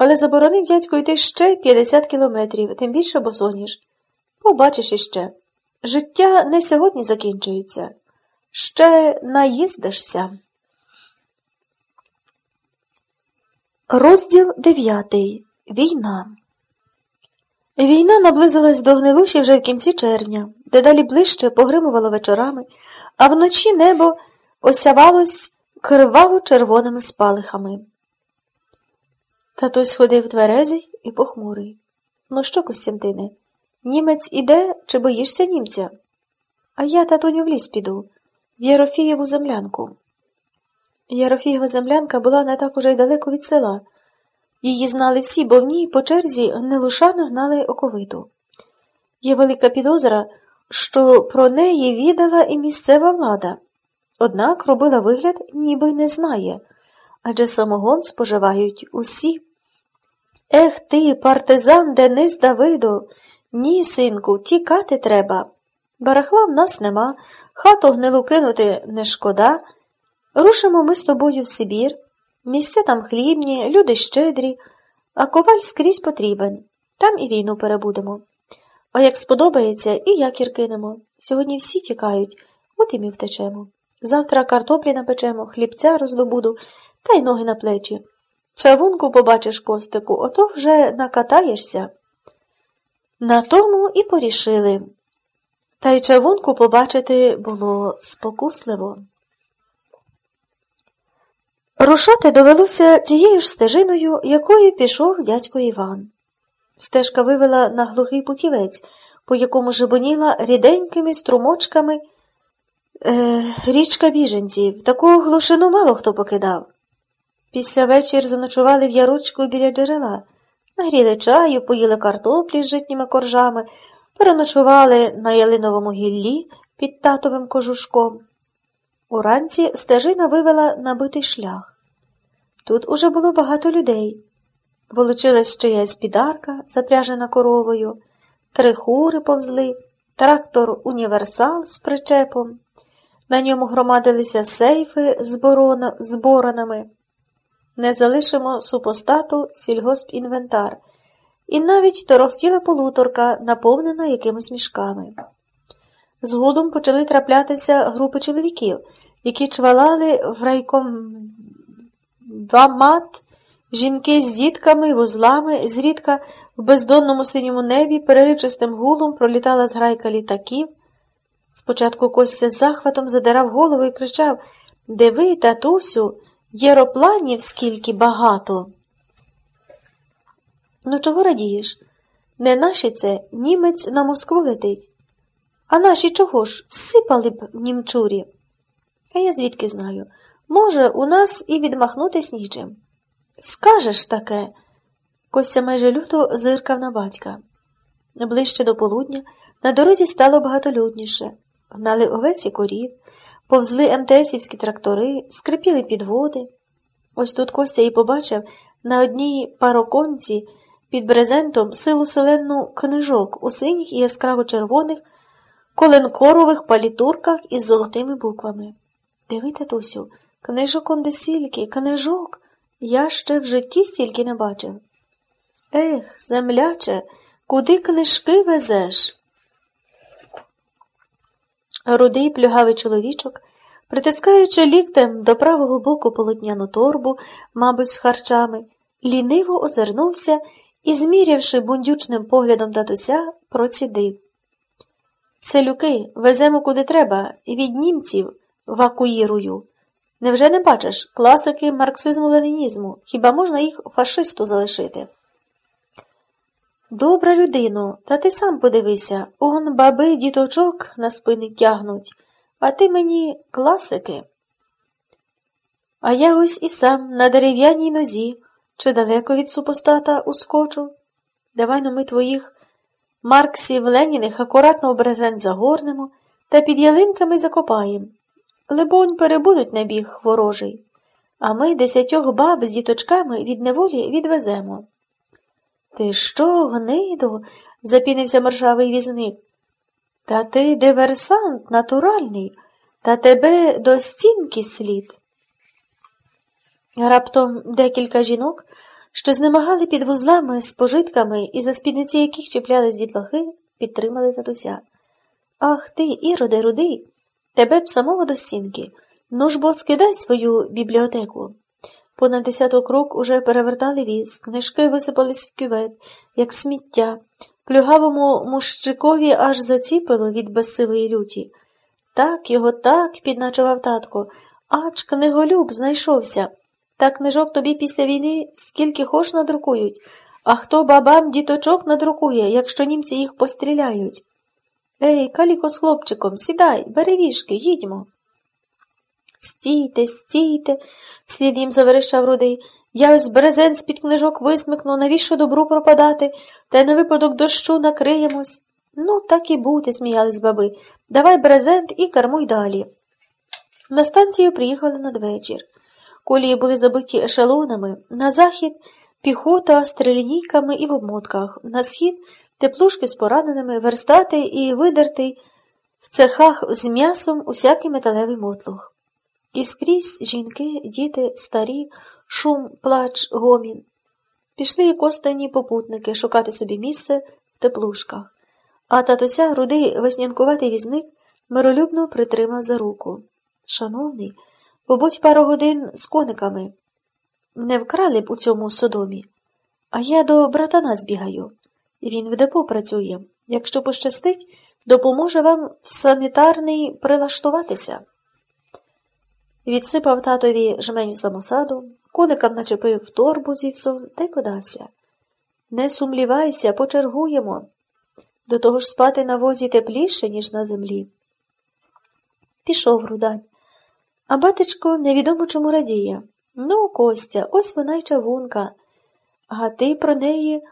але заборонив дядько йти ще 50 кілометрів, тим більше босоніж. Побачиш іще. Життя не сьогодні закінчується. Ще наїздишся. Розділ дев'ятий. Війна. Війна наблизилась до гнилуші вже в кінці червня, дедалі ближче погримувало вечорами, а вночі небо осявалось криваво червоними спалихами. Татусь ходив тверезий і похмурий. Ну що, Костянтине, німець іде чи боїшся німця? А я, татуню, в ліс піду, в Єрофієву землянку. Єрофієва землянка була не так уже й далеко від села. Її знали всі, бо в ній по черзі нелушано гнали оковиту. Є велика підозра, що про неї відала і місцева влада, однак робила вигляд, ніби й не знає, адже самогон споживають усі. Ех ти, партизан Денис Давидо, ні, синку, тікати треба. Барахла в нас нема, хату гнилу кинути не шкода. Рушимо ми з тобою в Сибір. Місця там хлібні, люди щедрі, а коваль скрізь потрібен. Там і війну перебудемо. А як сподобається, і якір кинемо. Сьогодні всі тікають, от і ми втечемо. Завтра картоплі напечемо, хлібця роздобуду, та й ноги на плечі. Чавунку побачиш костику, ото вже накатаєшся. На тому і порішили. Та й чавунку побачити було спокусливо. Рушати довелося тією ж стежиною, якою пішов дядько Іван. Стежка вивела на глухий путівець, по якому жебоніла ріденькими струмочками е, річка біженців. Таку глушину мало хто покидав. Після вечір заночували в ярочку біля джерела, нагріли чаю, поїли картоплі з житніми коржами, переночували на ялиновому гіллі під татовим кожушком. Уранці стежина вивела набитий шлях. Тут уже було багато людей. Волочилась чиясь підарка, запряжена коровою, три хури повзли, трактор універсал з причепом. На ньому громадилися сейфи з, борона, з боронами. Не залишимо супостату сільгоспінвентар, і навіть торохтіла полуторка, наповнена якимось мішками. Згодом почали траплятися групи чоловіків, які чвалали в райком вамат, жінки з дітками, вузлами, зрідка в бездонному синьому небі переривчастим гулом пролітала зграйка літаків. Спочатку Костя з захватом задирав голову і кричав Диви, татусю, єропланів скільки багато. Ну, чого радієш? Не наші це німець на Москву летить. А наші чого ж всипали б німчурі? А я звідки знаю? Може, у нас і відмахнутись нічим. Скажеш таке. Костя майже люто зиркав на батька. Ближче до полудня на дорозі стало багатолюдніше. Гнали овець і корів, повзли МТСівські трактори, скрипіли підводи. Ось тут Костя і побачив на одній пароконці під брезентом силу селенну книжок у синіх і яскраво червоних коленкорових палітурках із золотими буквами. Диви, татусю, книжок онде стільки, книжок. Я ще в житті стільки не бачив. Ех, земляче, куди книжки везеш? Рудий плюгавий чоловічок, притискаючи ліктем до правого боку полотняну торбу, мабуть, з харчами, ліниво озирнувся і, змірявши бундючним поглядом татуся, процідив. Селюки, веземо куди треба, від німців вакуїрую. Невже не бачиш класики марксизму ленінізму? Хіба можна їх фашисту залишити? Добра людино, та ти сам подивися, он баби діточок на спини тягнуть, а ти мені класики. А я ось і сам на дерев'яній нозі, чи далеко від супостата ускочу. Давай ну ми твоїх Марксів Леніних акуратно в брезент загорнемо та під ялинками закопаємо. Либонь, перебудуть на біг ворожий, а ми десятьох баб з діточками від неволі відвеземо. Ти що, гнидо? запінився моршавий візник. Та ти диверсант натуральний, та тебе до стінки слід. Раптом декілька жінок що знемагали під вузлами з пожитками і за спідниці яких чіплялись дітлахи, підтримали татуся. Ах ти, іроде, рудий, тебе б самого до стінки. Ну ж бо скидай свою бібліотеку. Понад десяток рук уже перевертали віз, книжки висипались в кювет, як сміття. Плюгавому мущикові аж заціпило від безсилої люті. Так його так, підначував татко. Ач, книголюб знайшовся. Та книжок тобі після війни скільки хоч надрукують, а хто бабам діточок надрукує, якщо німці їх постріляють. Ей, каліко з хлопчиком, сідай, бери вішки, їдьмо. Стійте, стійте, вслід їм заверещав рудий. Я ось брезент з-під книжок висмикну, навіщо добру пропадати, та й на випадок дощу накриємось. Ну, так і бути, сміялись баби. Давай брезент і кармуй далі. На станцію приїхали надвечір. Колії були забиті ешелонами, на захід піхота з трилінійками і в обмотках, на схід теплушки з пораненими, верстати і видертий в цехах з м'ясом усякий металевий мотлух. І скрізь жінки, діти, старі, шум, плач, гомін. Пішли і костані попутники шукати собі місце в теплушках, а татуся рудий веснянкуватий візник миролюбно притримав за руку. Шановний, побудь пару годин з кониками. Не вкрали б у цьому содомі, а я до братана збігаю. Він в депо працює. Якщо пощастить, допоможе вам в санітарний прилаштуватися. Відсипав татові жменю самосаду, коникам начепив торбу з та й подався. Не сумлівайся, почергуємо. До того ж спати на возі тепліше, ніж на землі. Пішов рудань. А батечко невідомо чому радіє. Ну, Костя, ось вона й чавунка. А ти про неї